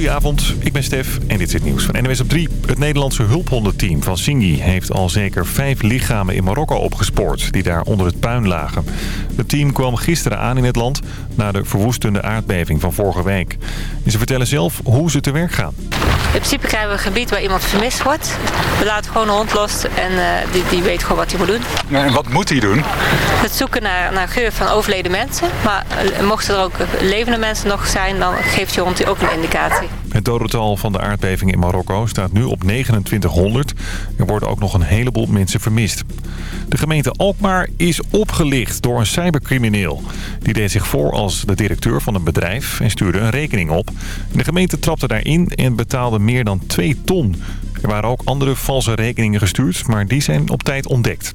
Goedenavond, ik ben Stef en dit is het nieuws van NWS op 3. Het Nederlandse hulphondenteam van Singi heeft al zeker vijf lichamen in Marokko opgespoord... die daar onder het puin lagen. Het team kwam gisteren aan in het land na de verwoestende aardbeving van vorige week. En ze vertellen zelf hoe ze te werk gaan. In principe krijgen we een gebied waar iemand vermist wordt. We laten gewoon een hond los en uh, die, die weet gewoon wat hij moet doen. Ja, en wat moet hij doen? Het zoeken naar, naar geur van overleden mensen. Maar uh, mochten er ook levende mensen nog zijn, dan geeft je hond ook een indicatie. Het dodental van de aardbeving in Marokko staat nu op 2900. Er worden ook nog een heleboel mensen vermist. De gemeente Alkmaar is opgelicht door een cybercrimineel. Die deed zich voor als de directeur van een bedrijf en stuurde een rekening op. De gemeente trapte daarin en betaalde meer dan 2 ton. Er waren ook andere valse rekeningen gestuurd, maar die zijn op tijd ontdekt.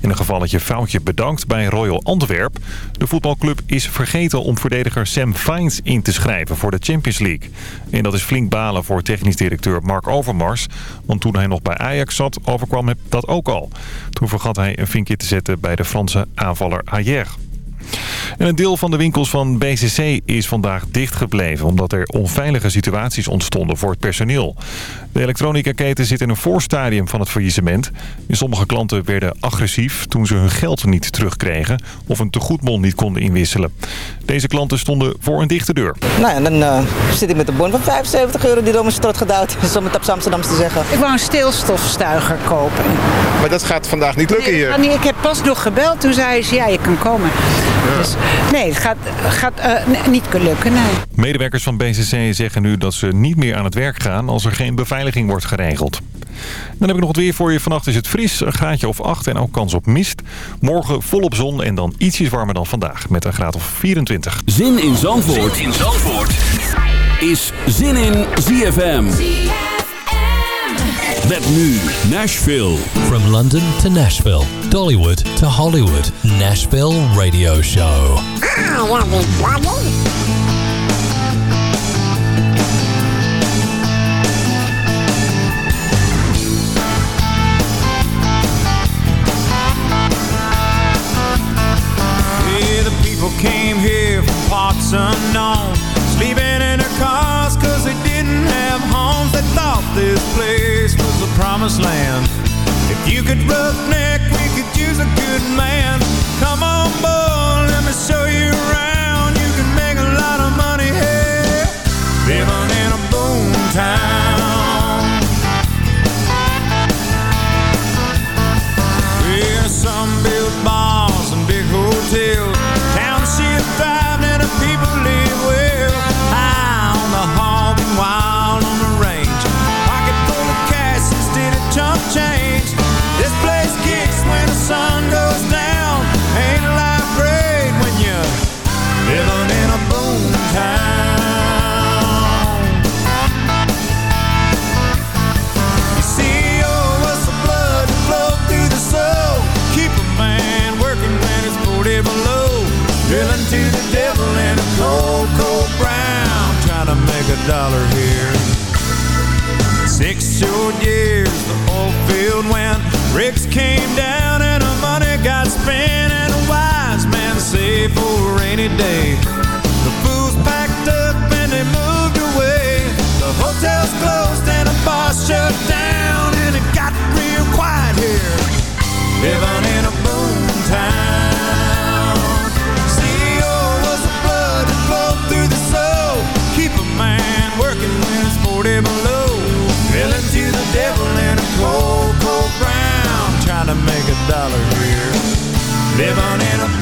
In een gevalletje foutje bedankt bij Royal Antwerp. De voetbalclub is vergeten om verdediger Sam Fines in te schrijven voor de Champions League. En dat is flink balen voor technisch directeur Mark Overmars. Want toen hij nog bij Ajax zat, overkwam hem dat ook al. Toen vergat hij een vinkje te zetten bij de Franse aanvaller Ayer. En een deel van de winkels van BCC is vandaag dichtgebleven... omdat er onveilige situaties ontstonden voor het personeel. De elektronica-keten zit in een voorstadium van het faillissement. En sommige klanten werden agressief toen ze hun geld niet terugkregen... of een tegoedbon niet konden inwisselen. Deze klanten stonden voor een dichte deur. Nou ja, dan uh, zit ik met een bon van 75 euro die door mijn strot gedouwd is... om het op Amsterdams te zeggen. Ik wou een steelstofstuiger kopen. Maar dat gaat vandaag niet lukken nee, hier? Niet. Ik heb pas nog gebeld, toen zei ze ja, je kan komen. Ja. Dus, nee, het gaat, gaat uh, niet lukken, nee. Medewerkers van BCC zeggen nu dat ze niet meer aan het werk gaan... als er geen beveiliging wordt geregeld. Dan heb ik nog het weer voor je. Vannacht is het fris, een graadje of 8 en ook kans op mist. Morgen volop zon en dan ietsjes warmer dan vandaag met een graad of 24. Zin in Zandvoort, zin in Zandvoort. is Zin in ZFM. Met nu Nashville. From London to Nashville, Dollywood to Hollywood. Nashville Radio Show. Ah, everybody. came here from parts unknown Sleeping in their cars cause they didn't have homes They thought this place was the promised land. If you could roughneck, we could use a good man. Come on boy, let me show you around dollar here. Six short years the oil field went. Bricks came down and the money got spent. And a wise man saved for a rainy day. The fools packed up Living in a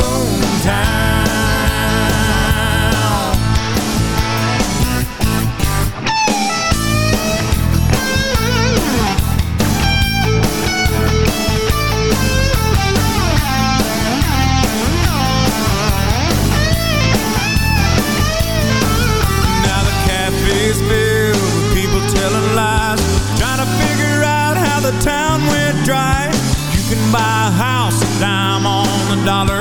dollar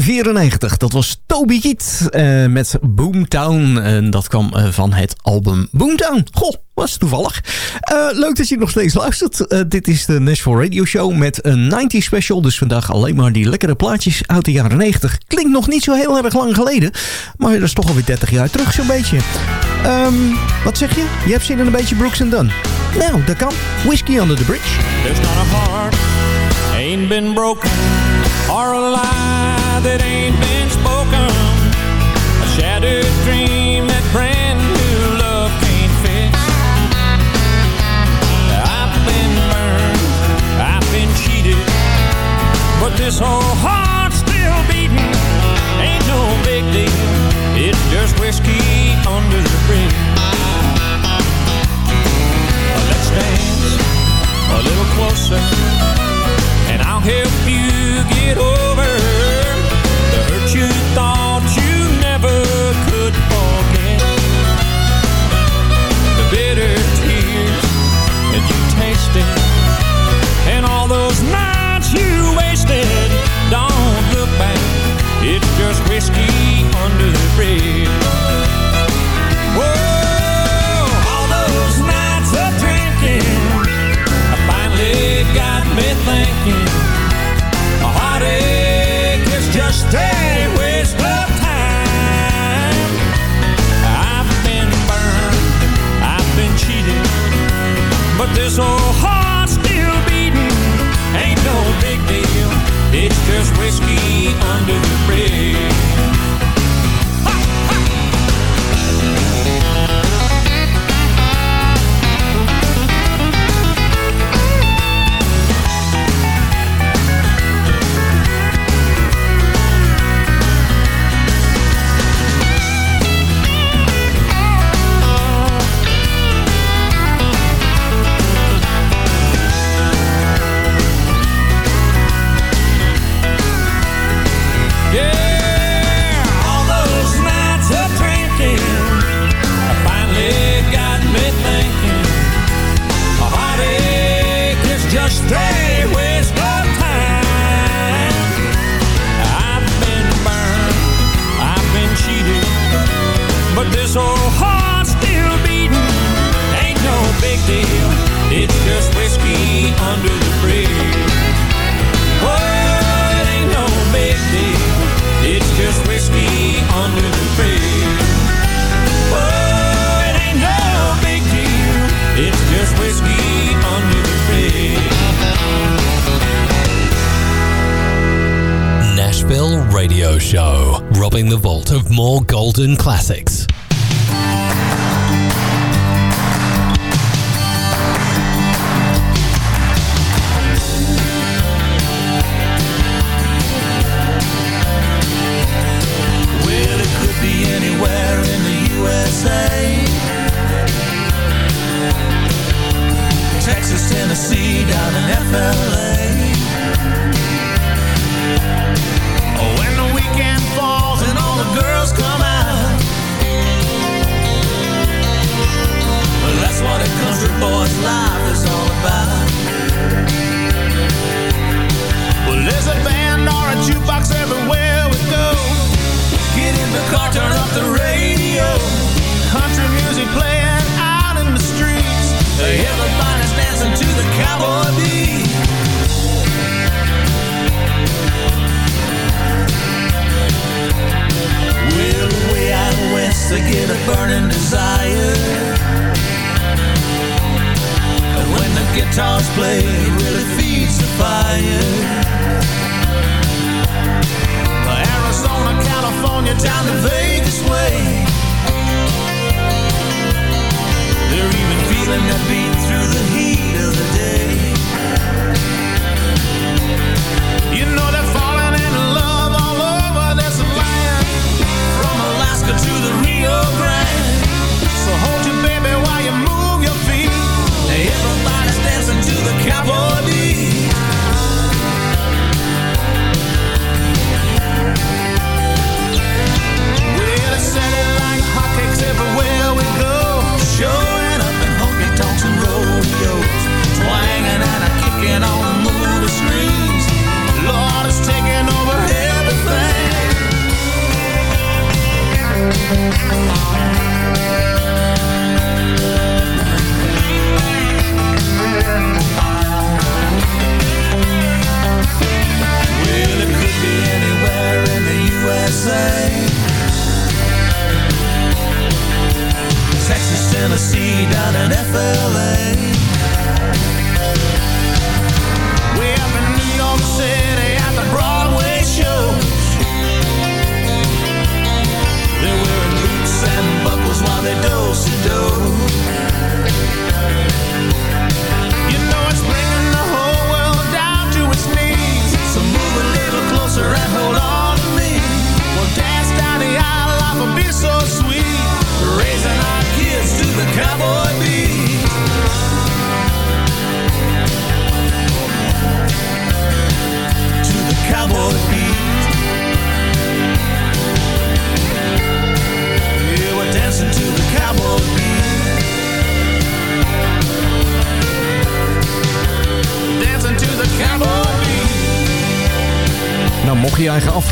1994. Dat was Toby Kiet eh, met Boomtown. En dat kwam eh, van het album Boomtown. Goh, was toevallig. Eh, leuk dat je nog steeds luistert. dit is de Nashville Radio Show met een 90 special. Dus vandaag alleen maar die lekkere plaatjes uit de jaren 90. Klinkt nog niet zo heel erg lang geleden. Maar dat is toch alweer 30 jaar terug zo'n beetje. Ehm, wat zeg je? Je hebt zin in een beetje Brooks and Dunn. Nou, dat kan. Whiskey under the bridge. There's not a heart ain't been broken Are alive that ain't been spoken. A shattered dream that brand new love can't fix. I've been burned, I've been cheated But this whole heart's still beating. Ain't no big deal, it's just whiskey under the bridge. Let's dance a little closer And I'll help you get over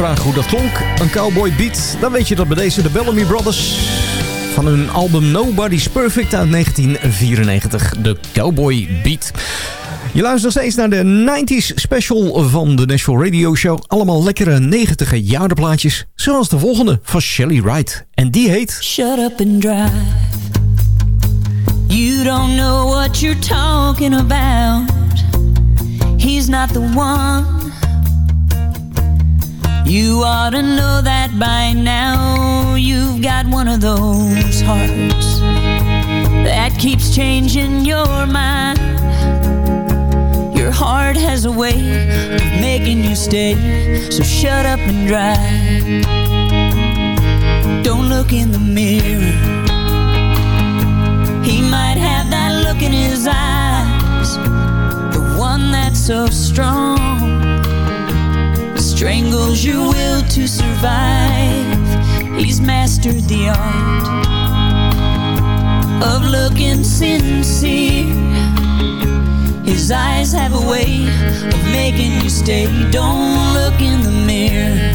afvragen hoe dat klonk, een cowboy beat... dan weet je dat bij deze de Bellamy Brothers... van hun album Nobody's Perfect uit 1994, de Cowboy Beat. Je luistert steeds naar de 90s special van de Nashville Radio Show. Allemaal lekkere 90 jaren plaatjes, zoals de volgende van Shelly Wright. En die heet... Shut up and drive You don't know what you're talking about He's not the one You ought to know that by now. You've got one of those hearts That keeps changing your mind. Your heart has a way of making you stay. So shut up and drive Don't look in the mirror. He might have that look in his eyes. The one that's so strong Strangles your will to survive He's mastered the art Of looking sincere his eyes have a way of making you stay. Don't look in the mirror.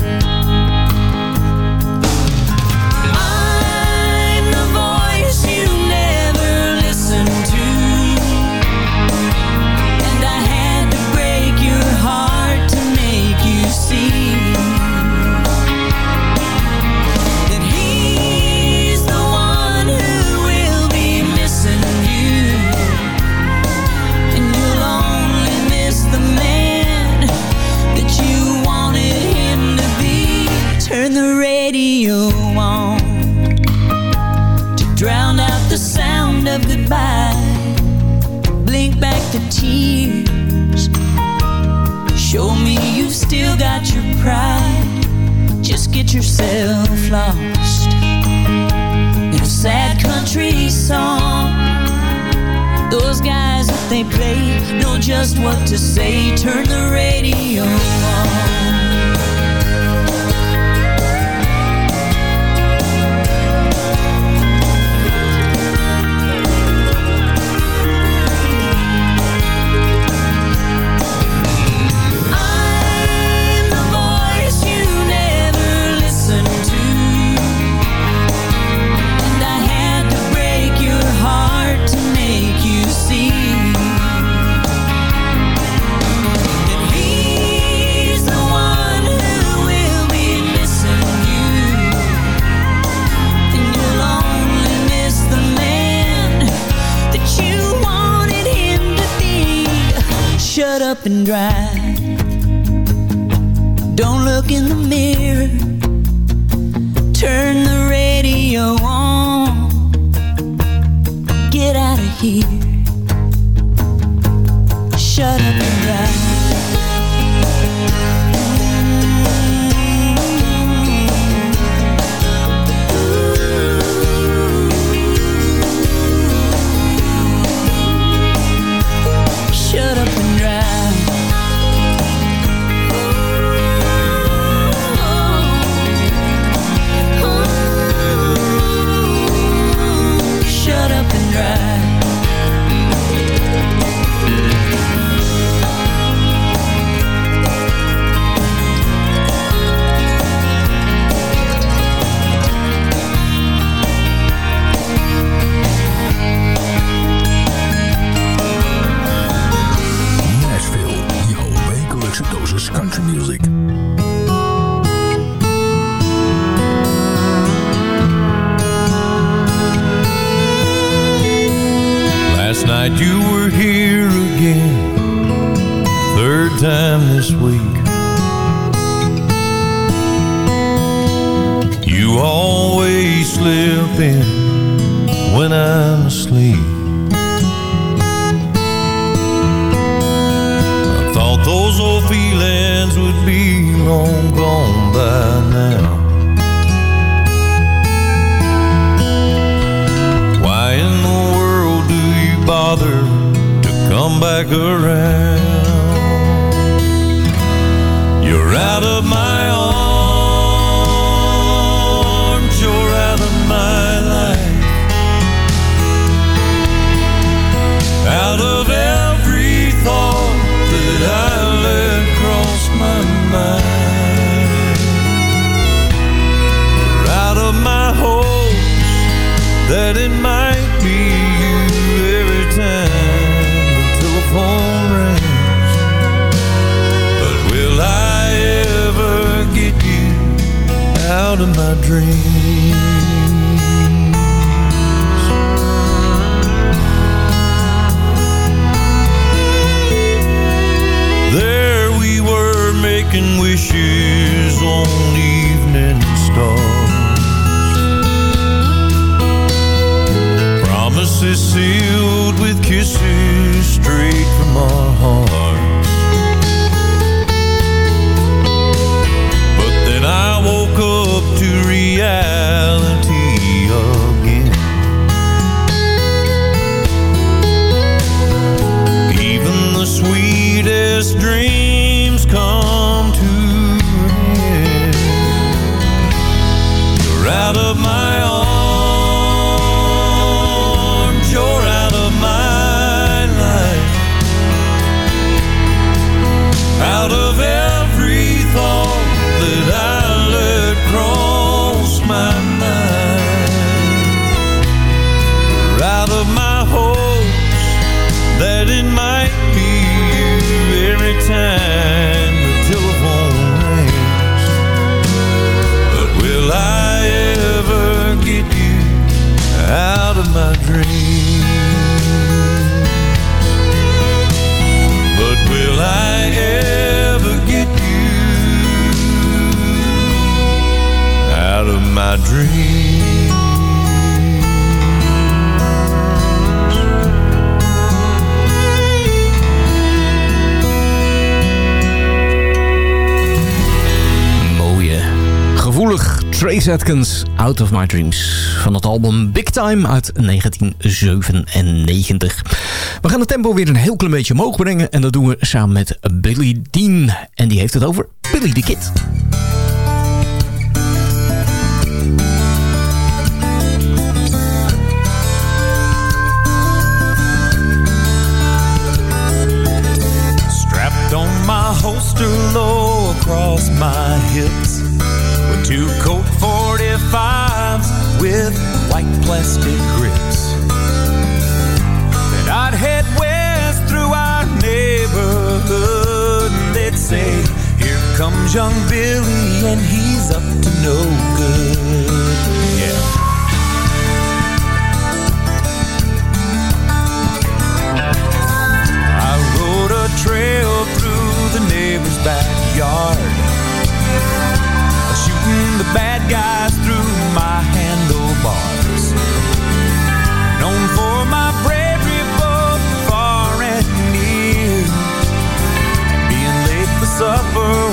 Of goodbye. Blink back the tears. Show me you've still got your pride. Just get yourself lost in a sad country song. Those guys that they play know just what to say. Turn the radio on. Up and drive. Don't look in the mirror. Turn the radio on. Get out of here. Shut up and drive. You were here again, third time this week. You always slip in when I'm asleep. I thought those old feelings would be long back around? Trace Atkins, Out of My Dreams. Van het album Big Time uit 1997. We gaan het tempo weer een heel klein beetje omhoog brengen. En dat doen we samen met Billy Dean. En die heeft het over Billy the Kid. Strapped on my holster low across my hips. Two Colt 45s with white plastic grips. Then I'd head west through our neighborhood. They'd say, Here comes young Billy, and he's up to no good. Yeah. I rode a trail through the neighbor's backyard the bad guys through my handlebars. Known for my bravery both far and near. And being late for supper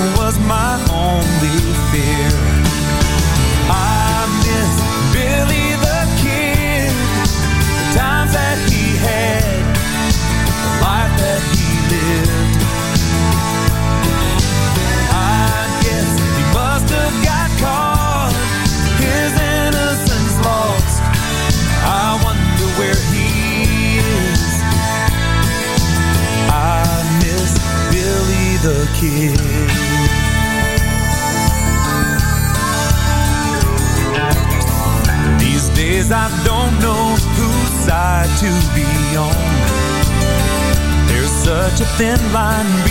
thin line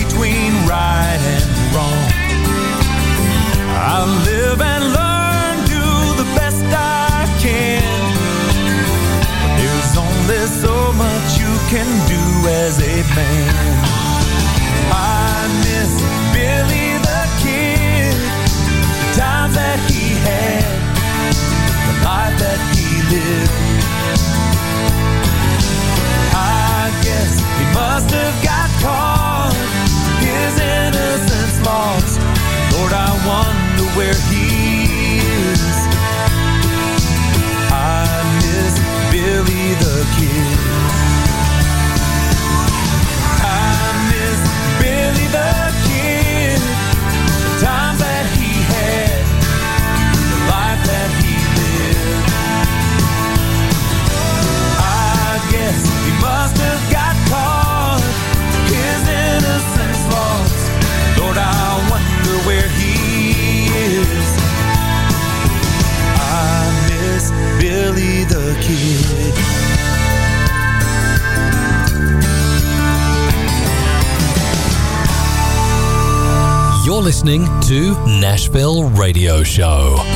You're listening to Nashville Radio Show.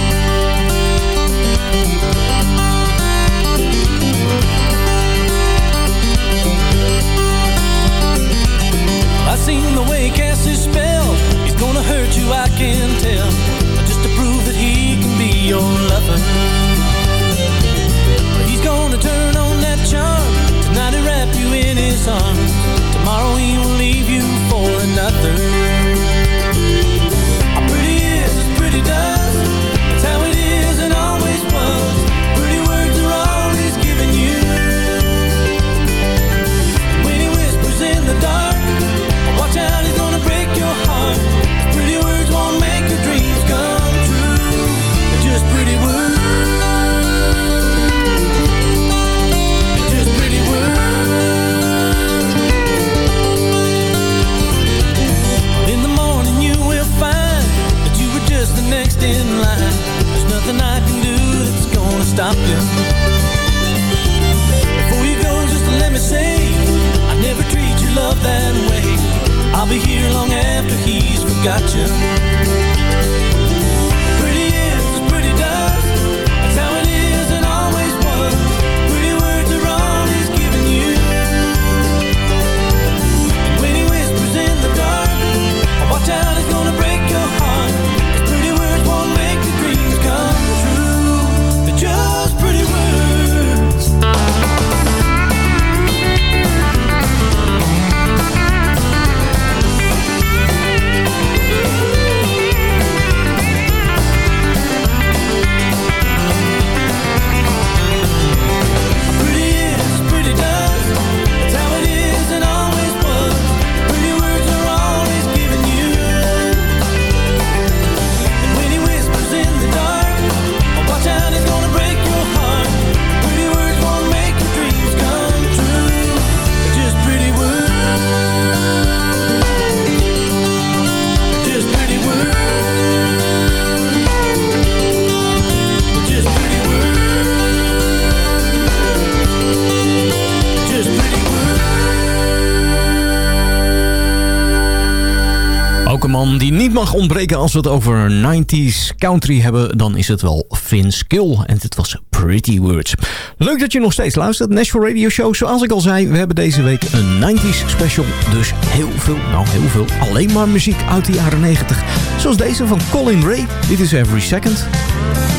Die niet mag ontbreken als we het over 90s country hebben, dan is het wel Vince Gill. En dit was Pretty Words. Leuk dat je nog steeds luistert. Nashville Radio Show, zoals ik al zei, we hebben deze week een 90s special. Dus heel veel, nou heel veel, alleen maar muziek uit de jaren 90. Zoals deze van Colin Ray. Dit is Every Second.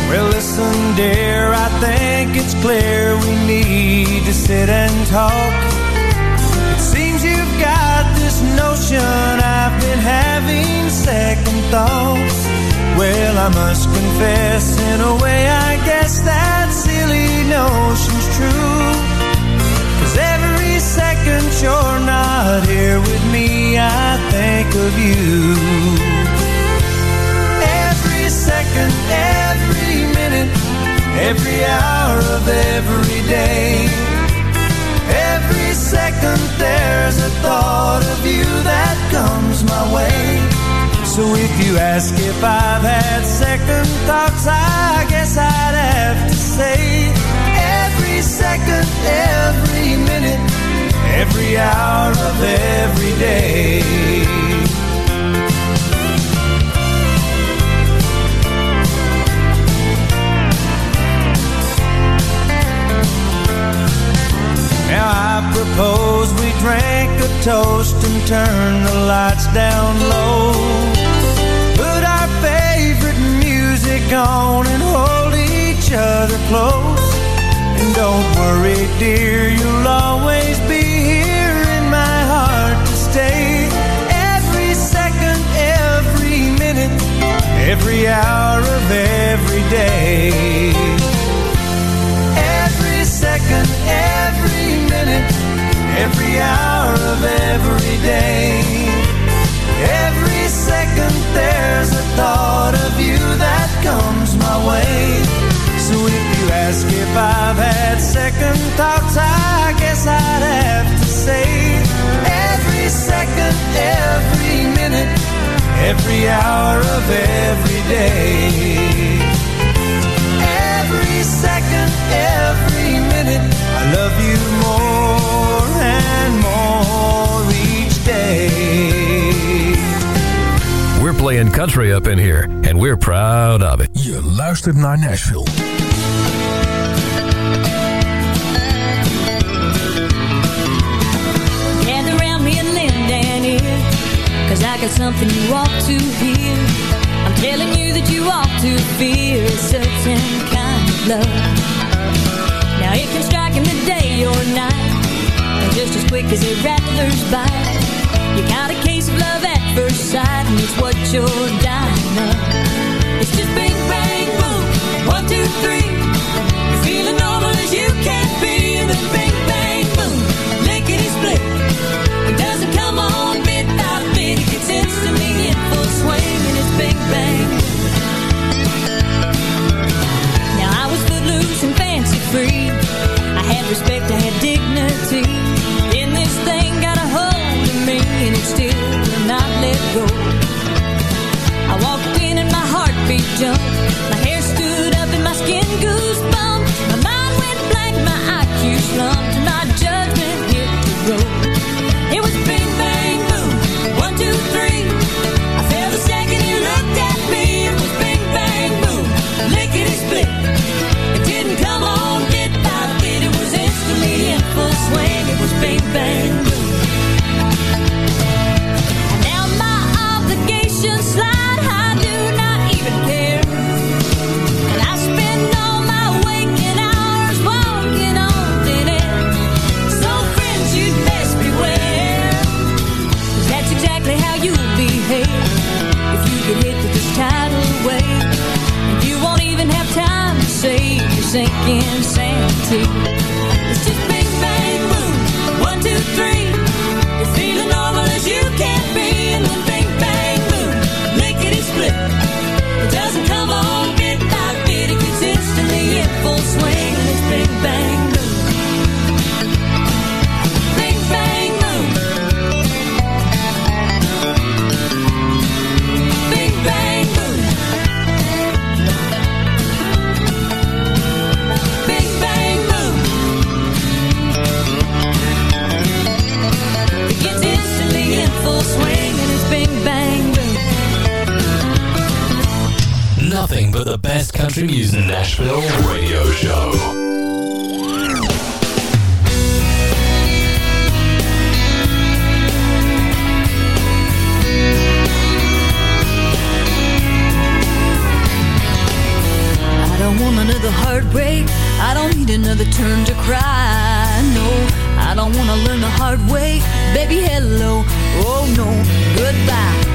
Well, listen, dear, I think it's clear we need to sit and talk. Notion I've been having second thoughts. Well, I must confess, in a way, I guess that silly notion's true. Cause every second you're not here with me, I think of you. Every second, every minute, every hour of every day. Every second there's a thought of you that comes my way. So if you ask if I've had second thoughts, I guess I'd have to say every second, every minute, every hour of every day. Now I propose we drink a toast and turn the lights down low. Put our favorite music on and hold each other close. And don't worry, dear, you'll always be here in my heart to stay. Every second, every minute, every hour of every day. Every hour of every day. Every second there's a thought of you that comes my way. So if you ask if I've had second thoughts, I guess I'd have to say every second, every minute, every hour of every day. Every second, every minute, I love you more playing country up in here, and we're proud of it. Je luistert naar Nashville. Gather round me and lend an ear Cause I got something you ought to hear I'm telling you that you ought to fear A certain kind of love Now it can strike in the day or night And just as quick as a rattler's bite You got a case of love at first sight it's what you're dying of. It's just bang, bang, boom One, two, three. You're feeling normal as you can be And then bang, bang, boom. Lickety split. It doesn't come on bit by bit. It gets instantly in full swing And it's bang, bang. Now I was footloose and fancy free. I had respect, I had dignity go I walked in and my heartbeat jumped My hair stood up and my skin goosebumped sinking sanity. It's just Nothing but the best country music. Nashville Radio Show. I don't want another heartbreak. I don't need another turn to cry. No, I don't want to learn the hard way. Baby, hello. Oh no, goodbye.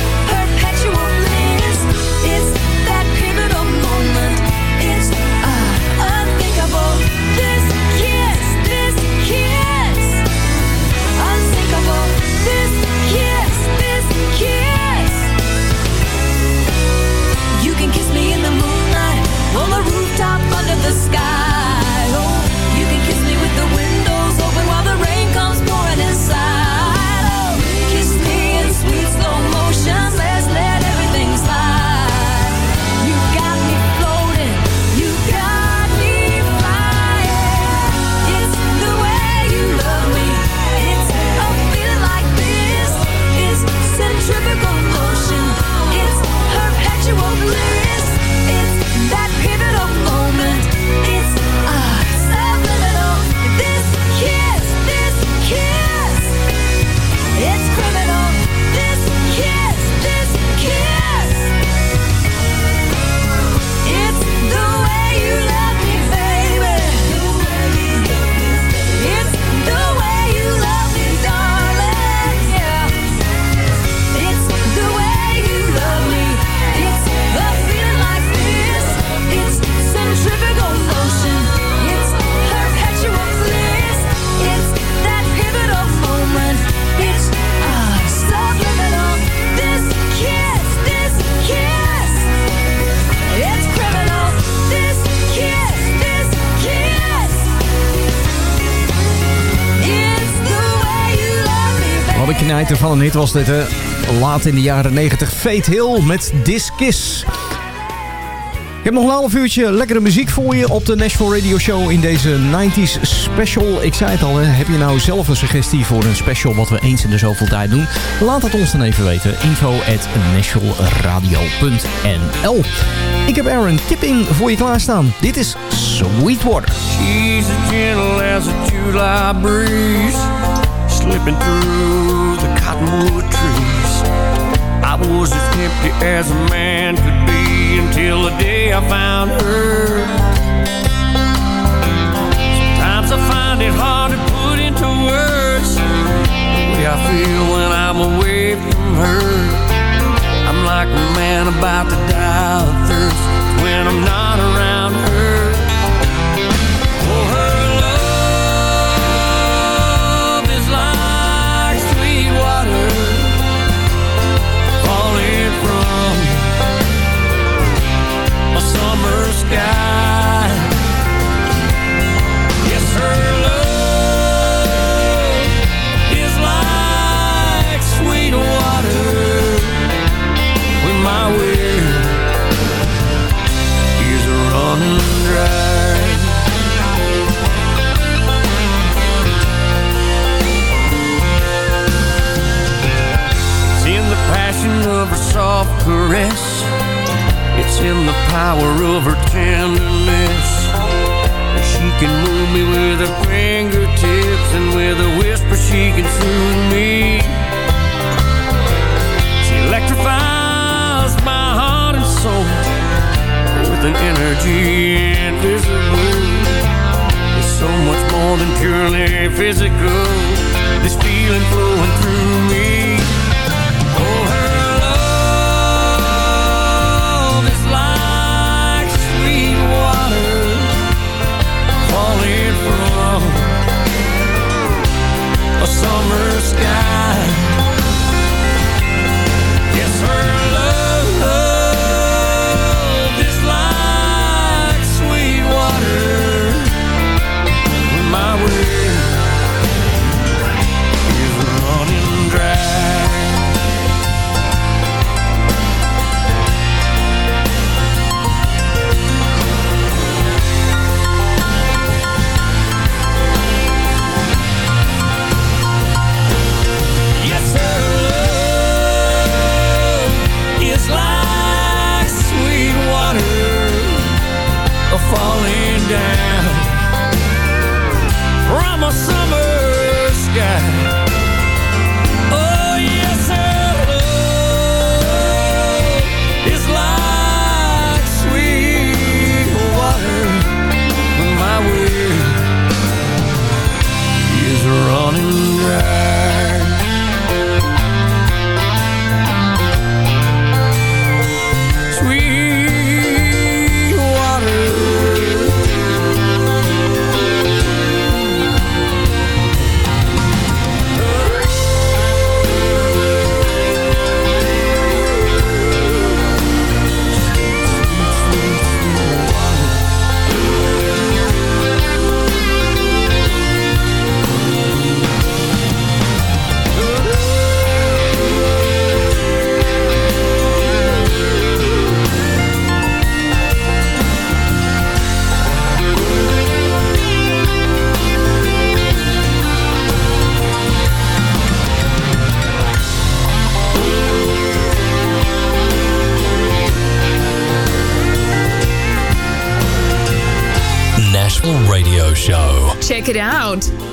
een hit was dit, hè? Laat in de jaren 90. Fate Hill met This Kiss. Ik heb nog een half uurtje lekkere muziek voor je op de Nashville Radio Show in deze 90s special. Ik zei het al, hè, heb je nou zelf een suggestie voor een special wat we eens in de zoveel tijd doen? Laat het ons dan even weten. Info at Ik heb Aaron Tipping voor je klaarstaan. Dit is Sweetwater. She's as a slipping through cottonwood trees. I was as empty as a man could be until the day I found her. Sometimes I find it hard to put into words the way I feel when I'm away from her. I'm like a man about to die of thirst when I'm not around her.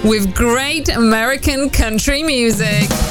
With great American country music.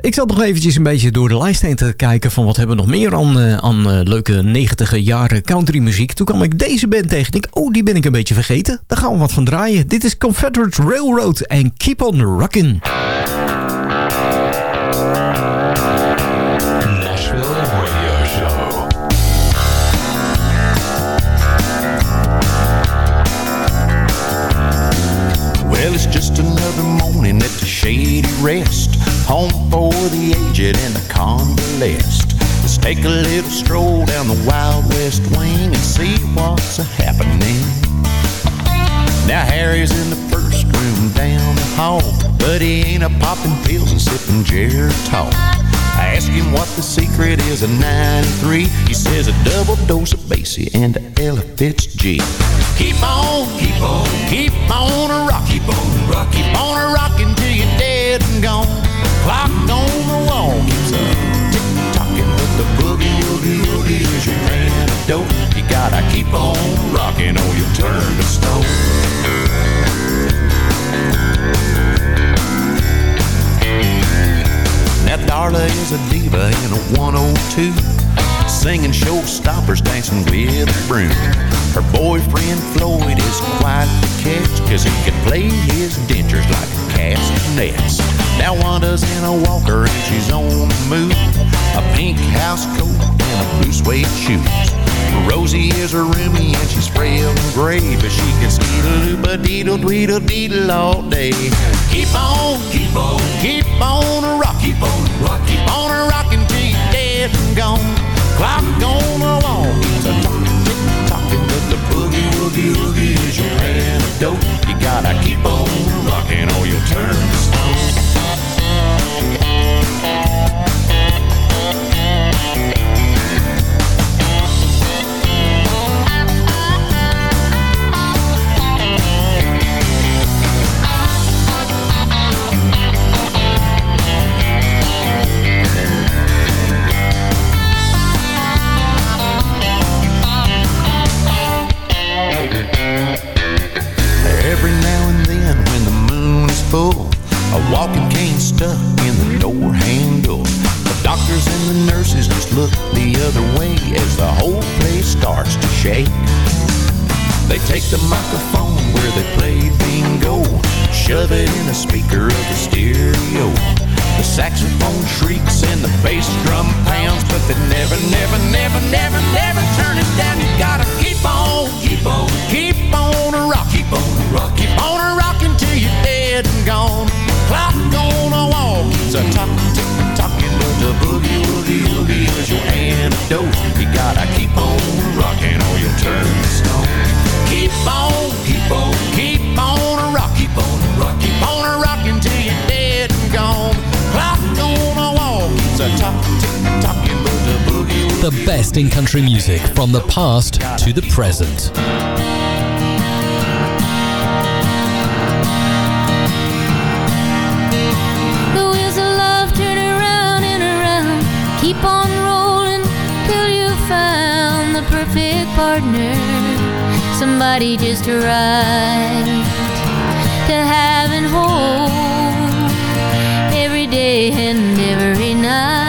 Ik zat nog eventjes een beetje door de lijst heen te kijken... van wat hebben we nog meer aan, eh, aan eh, leuke 90 jaren countrymuziek. Toen kwam ik deze band tegen. Ik oh, die ben ik een beetje vergeten. Daar gaan we wat van draaien. Dit is Confederate Railroad en Keep on Rockin'. Rest. Home for the aged and the convalescent. Let's take a little stroll down the Wild West wing and see what's happening. Now Harry's in the first room down the hall, but he ain't a popping pills and sipping Geritol. I ask him what the secret is of 93. He says a double dose of Basie and a Ella Fitz-G. Keep on, keep on, keep on a rock, keep on a rock, keep on a rockin' till you're dead and gone. Clock on the wall keeps a tick tocking, but the boogie woogie woogie is your antidote. You gotta keep on rockin' or you'll turn to stone. Now Darla is a diva in a 102 Singing showstoppers, dancing with a broom. Her boyfriend Floyd is quite the catch Cause he can play his dentures like castanets. Now Wanda's in a walker and she's on the move. A pink house coat and a blue suede shoes. Rosie is a roomie and she's frail and gray, but she can skeedle a deedle dweedle deedle all day. Keep on, keep on, keep on a rock, keep on a rock, keep on a rockin' till you're dead and gone. Clock on the wall keeps a tick tocking, but the boogie woogie woogie is your antidote. You gotta keep on rockin' or you'll turn to stone. A walking cane stuck in the door handle. The doctors and the nurses just look the other way as the whole place starts to shake. They take the microphone where they play bingo, shove it in a speaker of the stereo. The saxophone shrieks and the bass drum pounds, but they never, never, never, never, never turn it down. You gotta keep on, keep on, keep on a rock, keep on a rock, keep on a rockin' till you're dead and gone. Clock on the wall keeps a talk, tick tocking, but the boogie woogie woogie is your antidote. You gotta keep on rockin' or you'll turn on, keep on, keep on a rock, keep on a rock, keep on a rockin' till you're dead and gone. Clock on the wall keeps a talk, tick tocking, but the boogie The best in country music from the past to the present. The wheels of love turn around and around. Keep on rolling till you found the perfect partner. Somebody just right to have and hold every day and every night.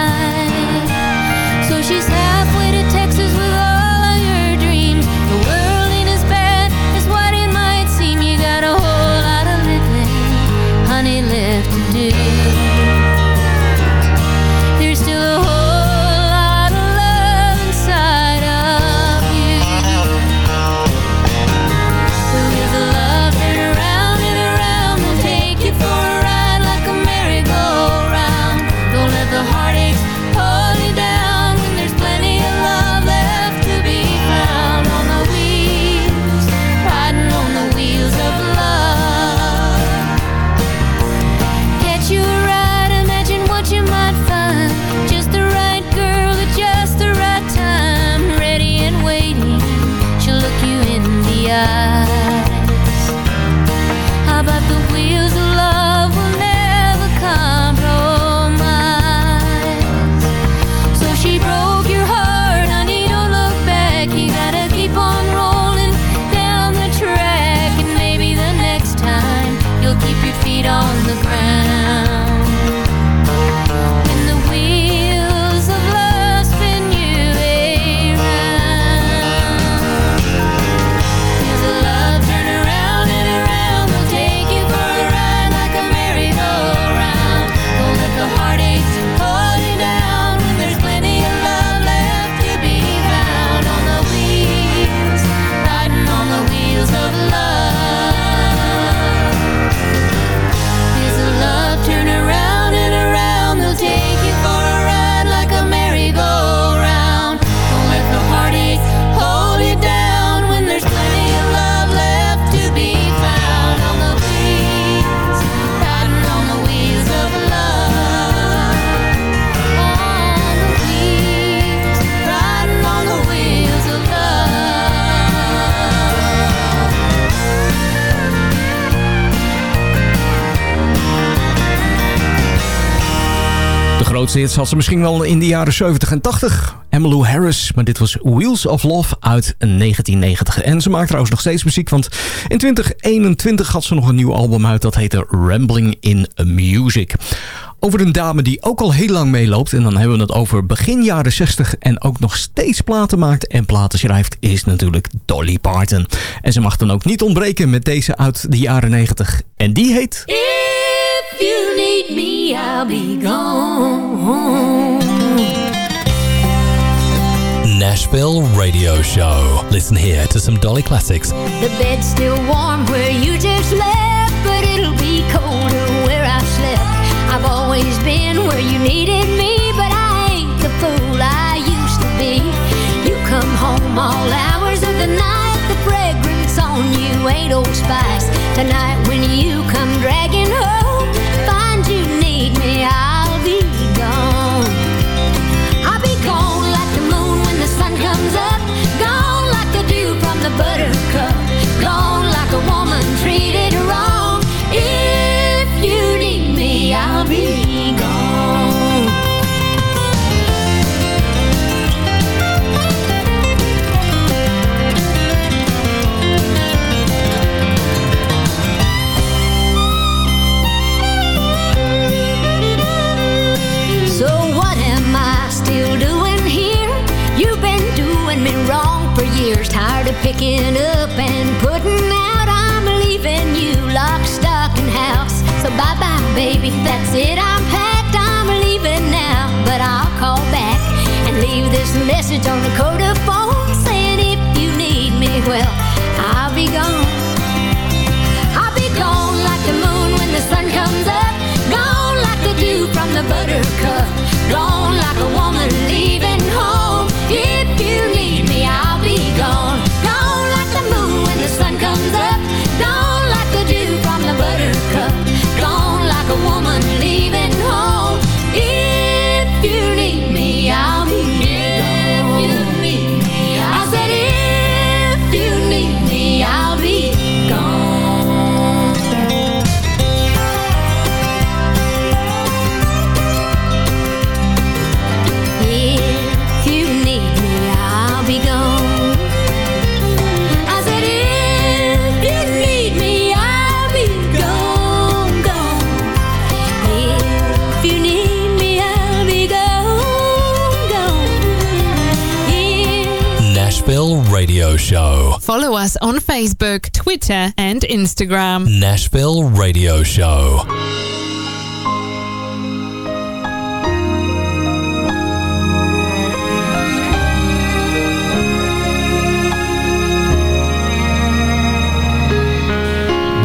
Grootste had ze misschien wel in de jaren 70 en 80. Emmylou Harris, maar dit was Wheels of Love uit 1990. En ze maakt trouwens nog steeds muziek, want in 2021 had ze nog een nieuw album uit. Dat heette Rambling in Music. Over een dame die ook al heel lang meeloopt. En dan hebben we het over begin jaren 60 en ook nog steeds platen maakt en platen schrijft. Is natuurlijk Dolly Parton. En ze mag dan ook niet ontbreken met deze uit de jaren 90. En die heet... Need me, I'll be gone. Nashville Radio Show. Listen here to some Dolly classics. The bed's still warm where you just left, but it'll be colder where I've slept. I've always been where you needed me, but I ain't the fool I used to be. You come home all hours of the night, the fragrance on you ain't old spice. Tonight when you come dragging picking up and putting out. I'm leaving you lock, stock, and house. So bye bye, baby. That's it. I'm packed. I'm leaving now, but I'll call back and leave this message on the coda phone saying if you need me, well, I'll be gone. I'll be gone like the moon when the sun comes up. Gone like the dew from the buttercup. Gone like a woman leaving home. If Show. Follow us on Facebook, Twitter, and Instagram. Nashville Radio Show.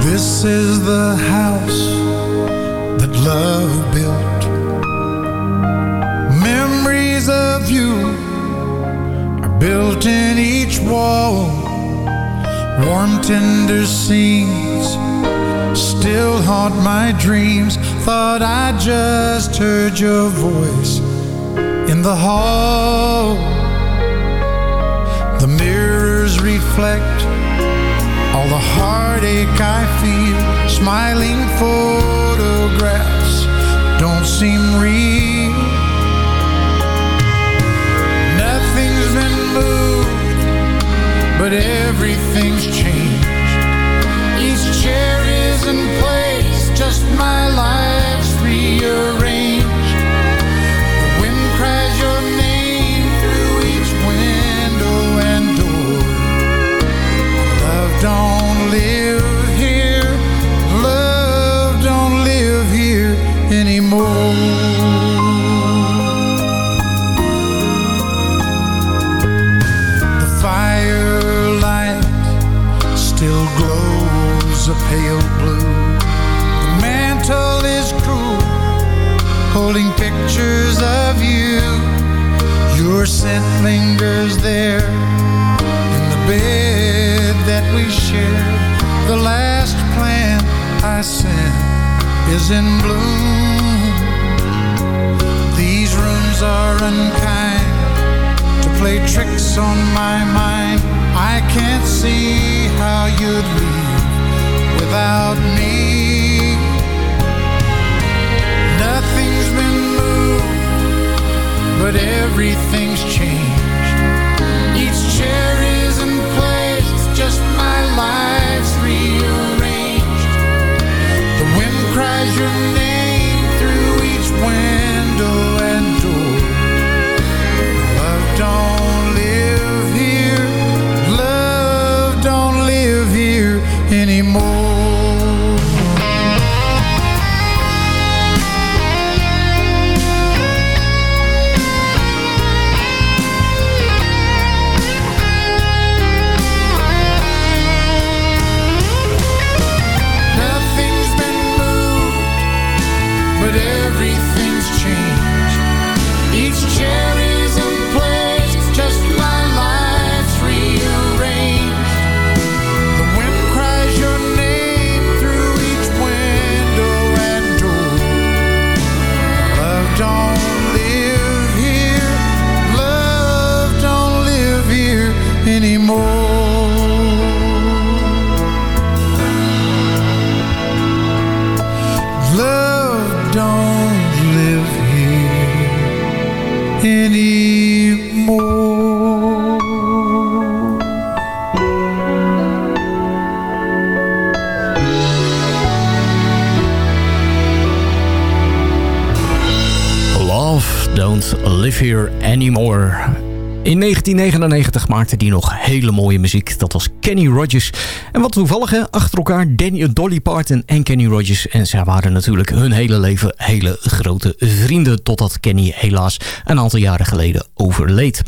This is the house that love built. Memories of you are built in each wall. Warm, tender scenes still haunt my dreams. Thought I just heard your voice in the hall. The mirrors reflect all the heartache I feel, smiling photographs don't seem real. But everything's changed. Each chair is in place, just my life's rearranged. In 1999 maakte hij nog hele mooie muziek. Dat was Kenny Rogers. En wat toevallig, achter elkaar Danny, Dolly Parton en Kenny Rogers. En zij waren natuurlijk hun hele leven hele grote vrienden. Totdat Kenny helaas een aantal jaren geleden overleed.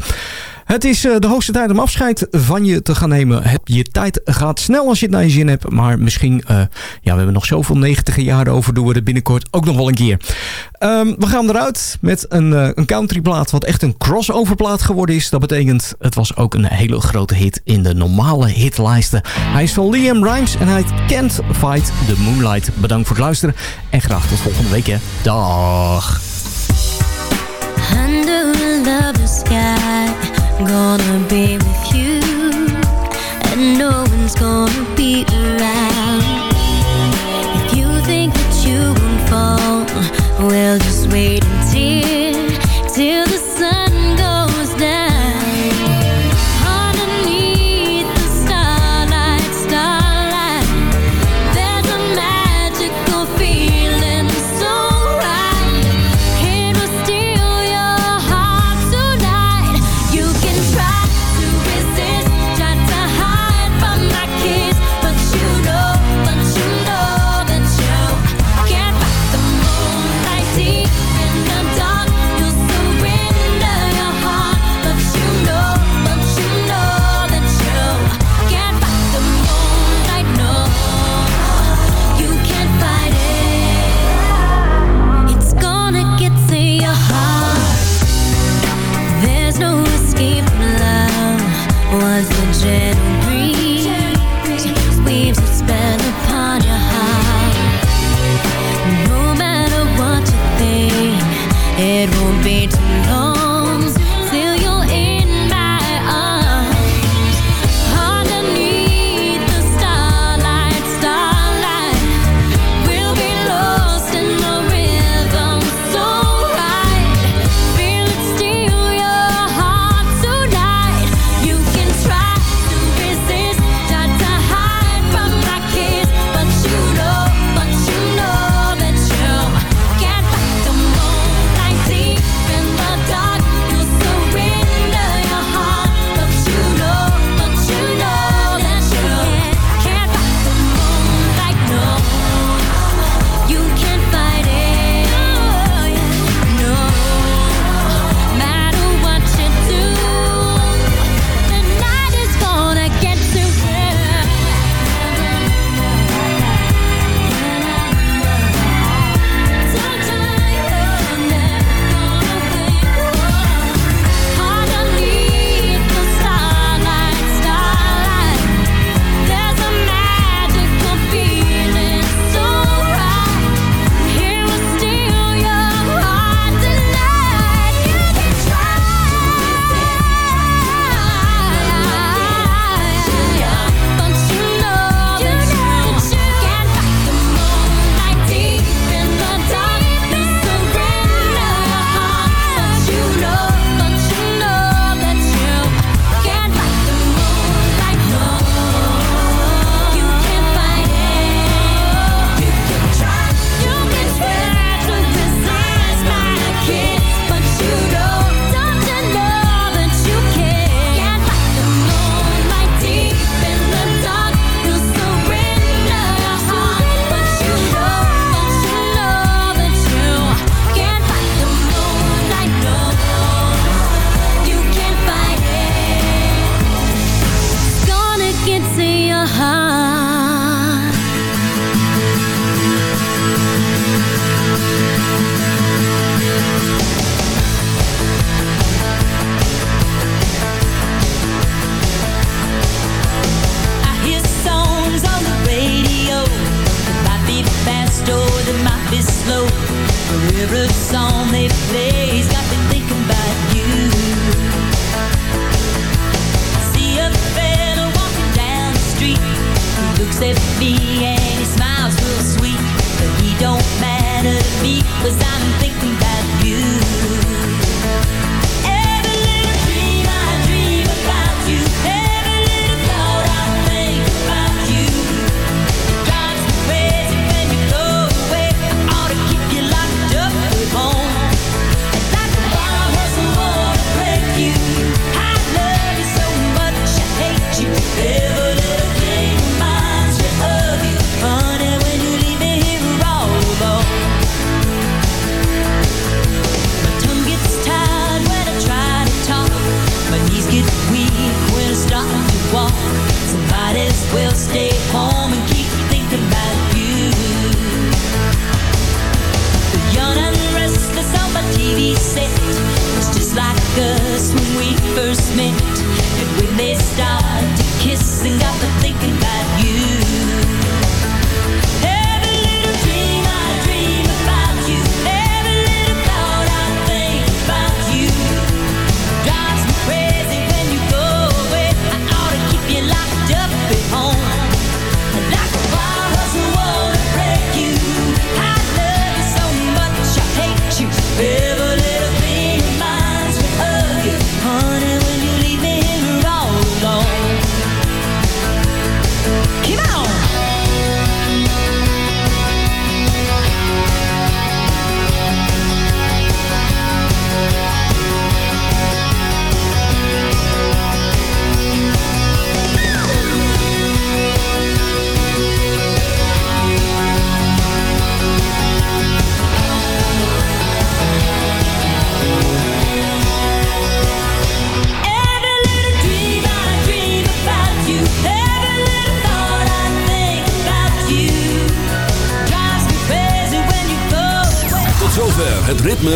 Het is eh, de hoogste tijd om afscheid van je te gaan nemen. Je tijd gaat snel als je het naar je zin hebt. Maar misschien, eh, ja, we hebben nog zoveel negentiger jaren over. Doen we er binnenkort ook nog wel een keer. Ehm, we gaan eruit met een, uh, een countryplaat wat echt een crossoverplaat geworden is. Dat betekent, het was ook een hele grote hit in de normale hitlijsten. Hij is van Liam Rimes en hij Can't Fight the Moonlight. Bedankt voor het luisteren en graag tot volgende week. Hè. Dag. Gonna be with you, and no one's gonna be around. If you think that you won't fall, well, just wait